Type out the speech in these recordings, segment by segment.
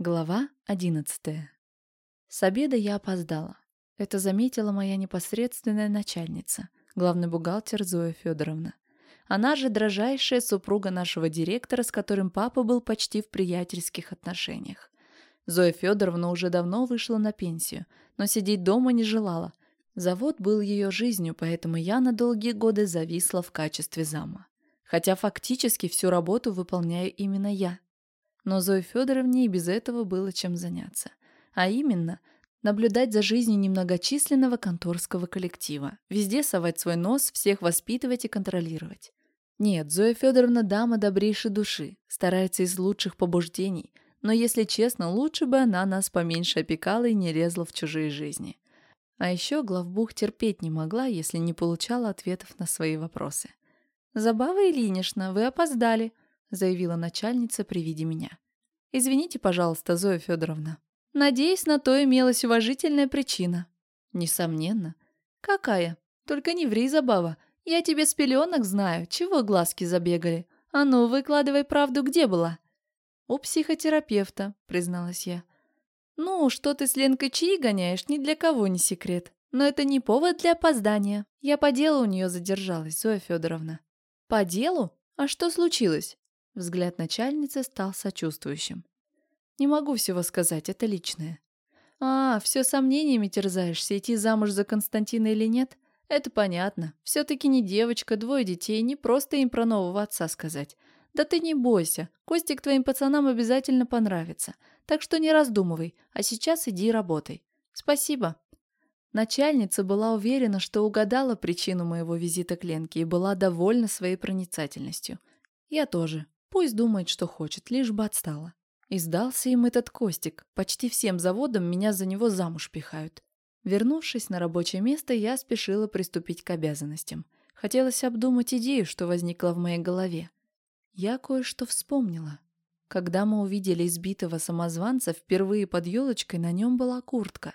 Глава одиннадцатая. С обеда я опоздала. Это заметила моя непосредственная начальница, главный бухгалтер Зоя Федоровна. Она же дрожайшая супруга нашего директора, с которым папа был почти в приятельских отношениях. Зоя Федоровна уже давно вышла на пенсию, но сидеть дома не желала. Завод был ее жизнью, поэтому я на долгие годы зависла в качестве зама. Хотя фактически всю работу выполняю именно я. Но Зое Федоровне и без этого было чем заняться. А именно, наблюдать за жизнью немногочисленного конторского коллектива, везде совать свой нос, всех воспитывать и контролировать. Нет, Зоя Федоровна дама добрейшей души, старается из лучших побуждений, но, если честно, лучше бы она нас поменьше опекала и не лезла в чужие жизни. А еще главбух терпеть не могла, если не получала ответов на свои вопросы. «Забава Ильинична, вы опоздали», заявила начальница при виде меня. «Извините, пожалуйста, Зоя Федоровна. Надеюсь, на то имелась уважительная причина». «Несомненно». «Какая? Только не ври, Забава. Я тебе с пеленок знаю. Чего глазки забегали? А ну, выкладывай правду, где была?» «У психотерапевта», призналась я. «Ну, что ты с Ленкой чаи гоняешь, ни для кого не секрет. Но это не повод для опоздания. Я по делу у нее задержалась, Зоя Федоровна». «По делу? А что случилось?» Взгляд начальницы стал сочувствующим. «Не могу всего сказать, это личное». «А, все сомнениями терзаешься, идти замуж за Константина или нет? Это понятно. Все-таки не девочка, двое детей, не просто им про нового отца сказать. Да ты не бойся, Костик твоим пацанам обязательно понравится. Так что не раздумывай, а сейчас иди работай. Спасибо». Начальница была уверена, что угадала причину моего визита к Ленке и была довольна своей проницательностью. Я тоже. Пусть думает, что хочет, лишь бы отстала. И сдался им этот Костик. Почти всем заводам меня за него замуж пихают. Вернувшись на рабочее место, я спешила приступить к обязанностям. Хотелось обдумать идею, что возникла в моей голове. Я кое-что вспомнила. Когда мы увидели избитого самозванца, впервые под елочкой на нем была куртка.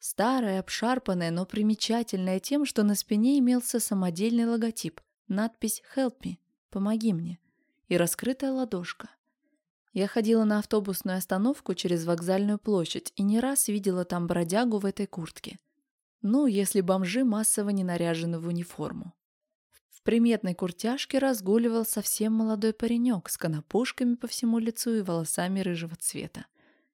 Старая, обшарпанная, но примечательная тем, что на спине имелся самодельный логотип, надпись «Help me» – «Помоги мне» и раскрытая ладошка. Я ходила на автобусную остановку через вокзальную площадь и не раз видела там бродягу в этой куртке. Ну, если бомжи массово не наряжены в униформу. В приметной куртяжке разгуливал совсем молодой паренек с конопушками по всему лицу и волосами рыжего цвета.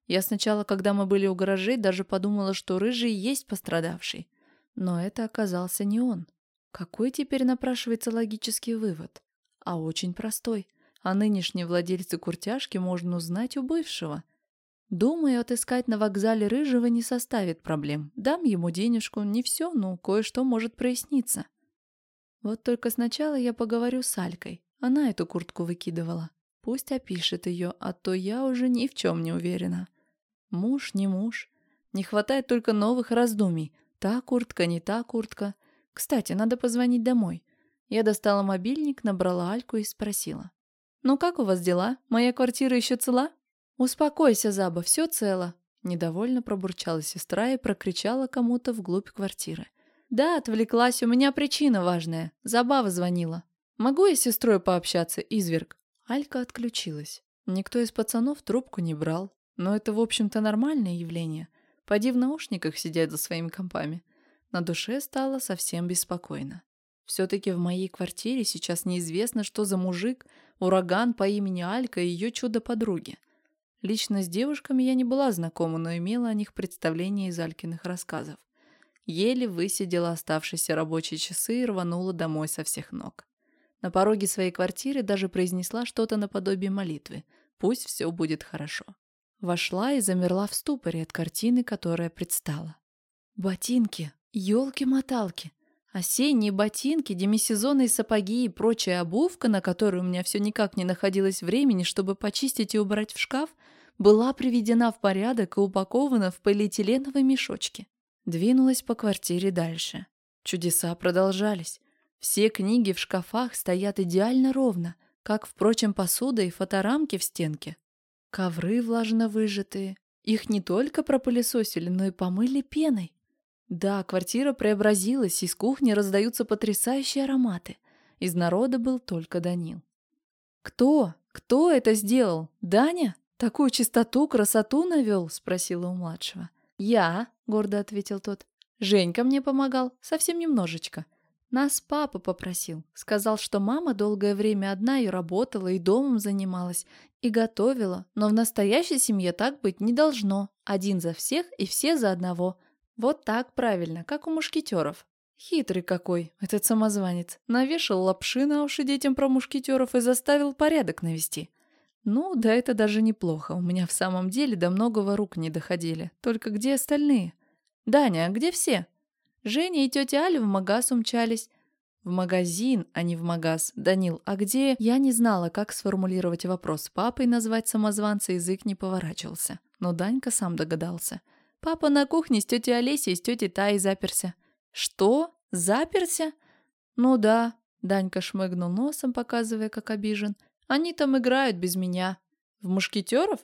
Я сначала, когда мы были у гаражей, даже подумала, что рыжий есть пострадавший. Но это оказался не он. Какой теперь напрашивается логический вывод? А очень простой – а нынешней владельце куртяжки можно узнать у бывшего. Думаю, отыскать на вокзале Рыжего не составит проблем. Дам ему денежку, не все, но кое-что может проясниться. Вот только сначала я поговорю с Алькой. Она эту куртку выкидывала. Пусть опишет ее, а то я уже ни в чем не уверена. Муж, не муж. Не хватает только новых раздумий. Та куртка, не та куртка. Кстати, надо позвонить домой. Я достала мобильник, набрала Альку и спросила. «Ну как у вас дела? Моя квартира еще цела?» «Успокойся, Заба, все цело», – недовольно пробурчала сестра и прокричала кому-то вглубь квартиры. «Да, отвлеклась, у меня причина важная. Забава звонила. Могу я с сестрой пообщаться, изверг?» Алька отключилась. Никто из пацанов трубку не брал. Но это, в общем-то, нормальное явление. Поди в наушниках сидят за своими компами. На душе стало совсем беспокойно. Все-таки в моей квартире сейчас неизвестно, что за мужик, ураган по имени Алька и ее чудо-подруги. Лично с девушками я не была знакома, но имела о них представление из Алькиных рассказов. Еле высидела оставшиеся рабочие часы и рванула домой со всех ног. На пороге своей квартиры даже произнесла что-то наподобие молитвы. Пусть все будет хорошо. Вошла и замерла в ступоре от картины, которая предстала. Ботинки, елки-моталки. Осенние ботинки, демисезонные сапоги и прочая обувка, на которую у меня все никак не находилось времени, чтобы почистить и убрать в шкаф, была приведена в порядок и упакована в полиэтиленовые мешочки. Двинулась по квартире дальше. Чудеса продолжались. Все книги в шкафах стоят идеально ровно, как, впрочем, посуда и фоторамки в стенке. Ковры влажно выжатые. Их не только пропылесосили, но и помыли пеной. Да, квартира преобразилась, из кухни раздаются потрясающие ароматы. Из народа был только Данил. «Кто? Кто это сделал? Даня?» Такую чистоту, красоту навел?» — спросила у младшего. «Я», — гордо ответил тот. «Женька мне помогал, совсем немножечко. Нас папа попросил. Сказал, что мама долгое время одна и работала, и домом занималась, и готовила. Но в настоящей семье так быть не должно. Один за всех и все за одного. Вот так правильно, как у мушкетеров. Хитрый какой, этот самозванец. Навешал лапши на уши детям про мушкетеров и заставил порядок навести. Ну, да это даже неплохо. У меня в самом деле до многого рук не доходили. Только где остальные? Даня, а где все? Женя и тетя Аля в магаз умчались. В магазин, а не в магаз. Данил, а где? Я не знала, как сформулировать вопрос. Папой назвать самозванца язык не поворачивался. Но Данька сам догадался. Папа на кухне с тетей Олесей и с тетей Таей заперся. Что? Заперся? Ну да. Данька шмыгнул носом, показывая, как обижен. Они там играют без меня. В мушкетеров?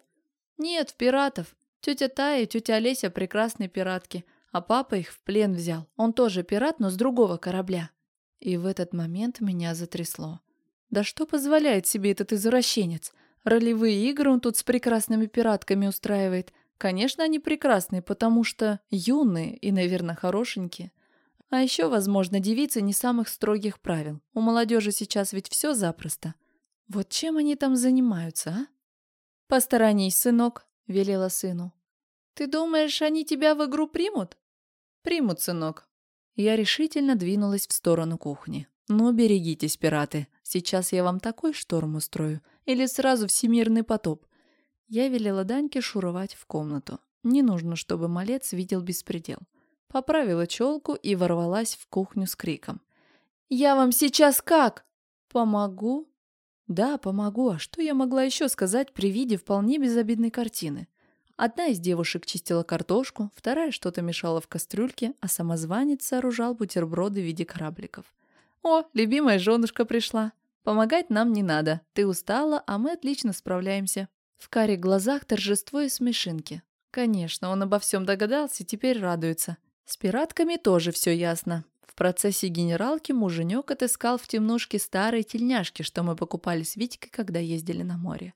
Нет, в пиратов. Тетя Тая и тетя Олеся прекрасные пиратки а папа их в плен взял. Он тоже пират, но с другого корабля. И в этот момент меня затрясло. Да что позволяет себе этот извращенец? Ролевые игры он тут с прекрасными пиратками устраивает. Конечно, они прекрасные, потому что юные и, наверное, хорошенькие. А еще, возможно, девицы не самых строгих правил. У молодежи сейчас ведь все запросто. Вот чем они там занимаются, а? «Посторонись, сынок», — велела сыну. «Ты думаешь, они тебя в игру примут?» «Примут, сынок». Я решительно двинулась в сторону кухни. «Ну, берегитесь, пираты. Сейчас я вам такой шторм устрою. Или сразу всемирный потоп». Я велела Даньке шуровать в комнату. Не нужно, чтобы малец видел беспредел. Поправила челку и ворвалась в кухню с криком. «Я вам сейчас как?» «Помогу?» «Да, помогу. А что я могла еще сказать при виде вполне безобидной картины?» Одна из девушек чистила картошку, вторая что-то мешала в кастрюльке, а самозванец сооружал бутерброды в виде корабликов. «О, любимая женушка пришла. Помогать нам не надо. Ты устала, а мы отлично справляемся». В каре глазах торжество и смешинки. Конечно, он обо всем догадался и теперь радуется. С пиратками тоже все ясно. В процессе генералки муженек отыскал в темнушке старые тельняшки, что мы покупали с Витькой, когда ездили на море.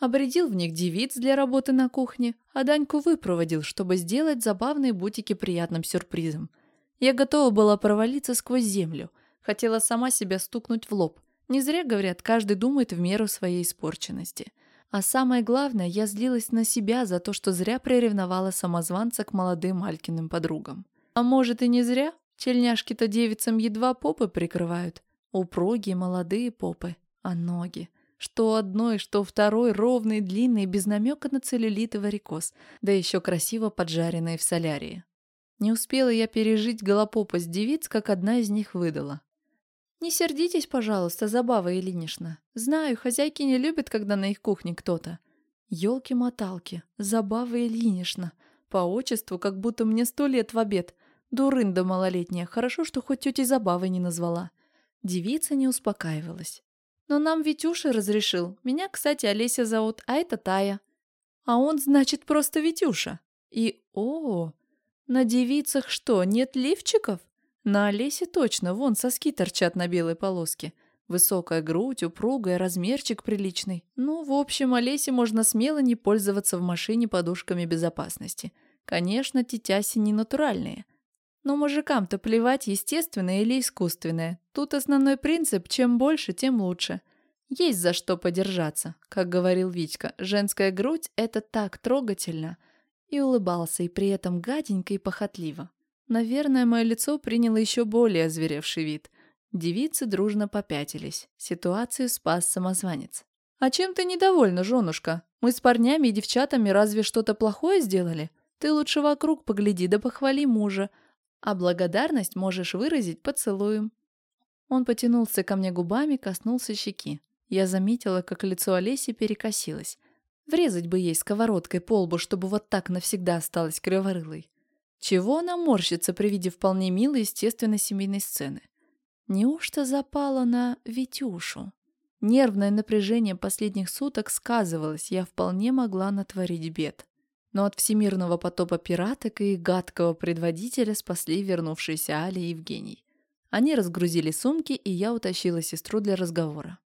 Обредил в них девиц для работы на кухне, а Даньку выпроводил, чтобы сделать забавные бутики приятным сюрпризом. Я готова была провалиться сквозь землю. Хотела сама себя стукнуть в лоб. Не зря, говорят, каждый думает в меру своей испорченности. А самое главное, я злилась на себя за то, что зря приревновала самозванца к молодым Малькиным подругам. А может и не зря? Тельняшки-то девицам едва попы прикрывают. Упругие молодые попы, а ноги. Что одной, что второй, ровные, длинные, без намека на целлюлит и варикоз, да еще красиво поджаренные в солярии. Не успела я пережить голопопость девиц, как одна из них выдала. «Не сердитесь, пожалуйста, Забава Ильинична. Знаю, хозяйки не любят, когда на их кухне кто-то. Ёлки-моталки, Забава Ильинична. По отчеству, как будто мне сто лет в обед. Дурында малолетняя, хорошо, что хоть тетей Забавой не назвала». Девица не успокаивалась. Но нам Витюша разрешил. Меня, кстати, Олеся зовут, а это Тая. А он, значит, просто Витюша. И, о, на девицах что, нет лифчиков? На Олесе точно, вон соски торчат на белой полоске. Высокая грудь, упругая, размерчик приличный. Ну, в общем, Олесе можно смело не пользоваться в машине подушками безопасности. Конечно, тетяси не натуральные. Но мужикам-то плевать, естественное или искусственное. Тут основной принцип – чем больше, тем лучше. Есть за что подержаться, как говорил Витька. Женская грудь – это так трогательно. И улыбался, и при этом гаденько и похотливо. Наверное, мое лицо приняло еще более озверевший вид. Девицы дружно попятились. Ситуацию спас самозванец. «А чем ты недовольна, женушка? Мы с парнями и девчатами разве что-то плохое сделали? Ты лучше вокруг погляди да похвали мужа, а благодарность можешь выразить поцелуем». Он потянулся ко мне губами, коснулся щеки. Я заметила, как лицо Олеси перекосилось. Врезать бы ей сковородкой по лбу, чтобы вот так навсегда осталась криворылой. Чего она морщится при виде вполне милой, естественной семейной сцены? Неужто запала на Витюшу? Нервное напряжение последних суток сказывалось, я вполне могла натворить бед. Но от всемирного потопа пираток и гадкого предводителя спасли вернувшиеся Али и Евгений. Они разгрузили сумки, и я утащила сестру для разговора.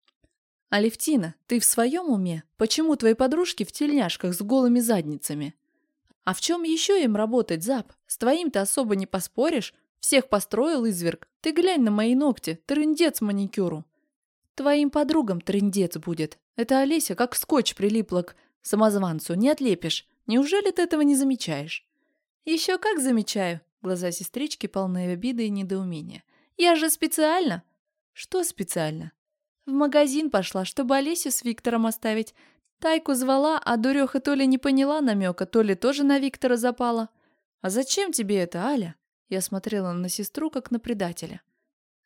«Алевтина, ты в своем уме? Почему твои подружки в тельняшках с голыми задницами?» «А в чем еще им работать, Зап? С твоим-то особо не поспоришь. Всех построил изверг. Ты глянь на мои ногти, трындец маникюру». «Твоим подругам трындец будет. Это Олеся как скотч прилипла к самозванцу, не отлепишь. Неужели ты этого не замечаешь?» «Еще как замечаю!» Глаза сестрички полны обиды и недоумения. «Я же специально!» «Что специально?» В магазин пошла, чтобы Олесю с Виктором оставить. Тайку звала, а дуреха то ли не поняла намека, то ли тоже на Виктора запала. «А зачем тебе это, Аля?» Я смотрела на сестру, как на предателя.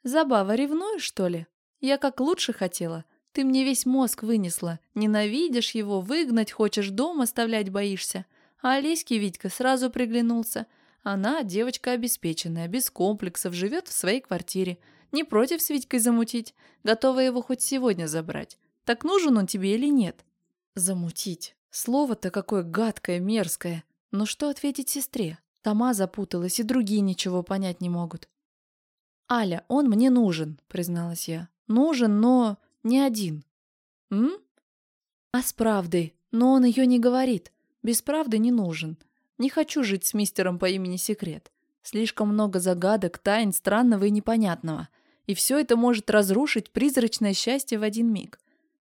«Забава, ревнуешь, что ли? Я как лучше хотела. Ты мне весь мозг вынесла. Ненавидишь его, выгнать хочешь, дом оставлять боишься. А Олеське Витька сразу приглянулся. Она девочка обеспеченная, без комплексов, живет в своей квартире. Не против с Витькой замутить. Готова его хоть сегодня забрать. Так нужен он тебе или нет? Замутить. Слово-то какое гадкое, мерзкое. Но что ответить сестре? Тома запуталась, и другие ничего понять не могут. «Аля, он мне нужен», — призналась я. «Нужен, но не один». «М?» «А с правдой? Но он ее не говорит. Без правды не нужен. Не хочу жить с мистером по имени Секрет. Слишком много загадок, тайн, странного и непонятного и все это может разрушить призрачное счастье в один миг.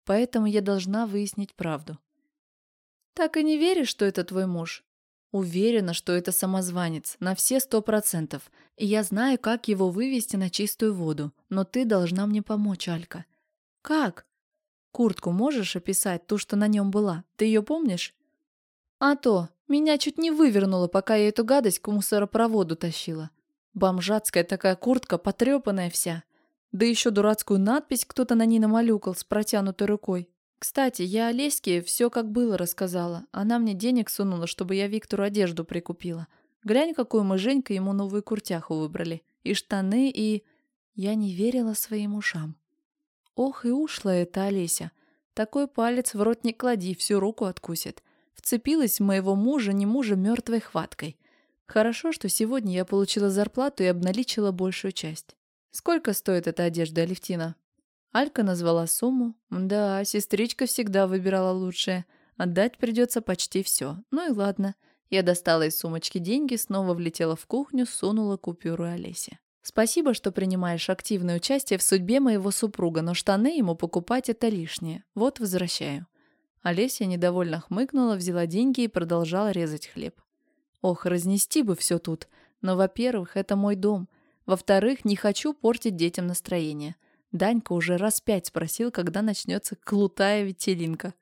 Поэтому я должна выяснить правду. Так и не веришь, что это твой муж? Уверена, что это самозванец, на все сто процентов. И я знаю, как его вывести на чистую воду. Но ты должна мне помочь, Алька. Как? Куртку можешь описать, ту, что на нем была? Ты ее помнишь? А то, меня чуть не вывернуло, пока я эту гадость к мусоропроводу тащила. Бомжатская такая куртка, потрепанная вся. Да еще дурацкую надпись кто-то на ней намалюкал с протянутой рукой. Кстати, я Олеське все как было рассказала. Она мне денег сунула, чтобы я Виктору одежду прикупила. Глянь, какую мы Женька ему новую куртяху выбрали. И штаны, и... Я не верила своим ушам. Ох, и ушла эта Олеся. Такой палец в рот не клади, всю руку откусит. Вцепилась моего мужа, не мужа, мертвой хваткой. Хорошо, что сегодня я получила зарплату и обналичила большую часть. «Сколько стоит эта одежда, Алевтина?» Алька назвала сумму. Да, сестричка всегда выбирала лучшее. Отдать придется почти все. Ну и ладно. Я достала из сумочки деньги, снова влетела в кухню, сунула купюру Олесе. «Спасибо, что принимаешь активное участие в судьбе моего супруга, но штаны ему покупать это лишнее. Вот возвращаю». Олеся недовольно хмыкнула, взяла деньги и продолжала резать хлеб. «Ох, разнести бы все тут. Но, во-первых, это мой дом. Во-вторых, не хочу портить детям настроение. Данька уже раз пять спросил, когда начнется клутая ветелинка.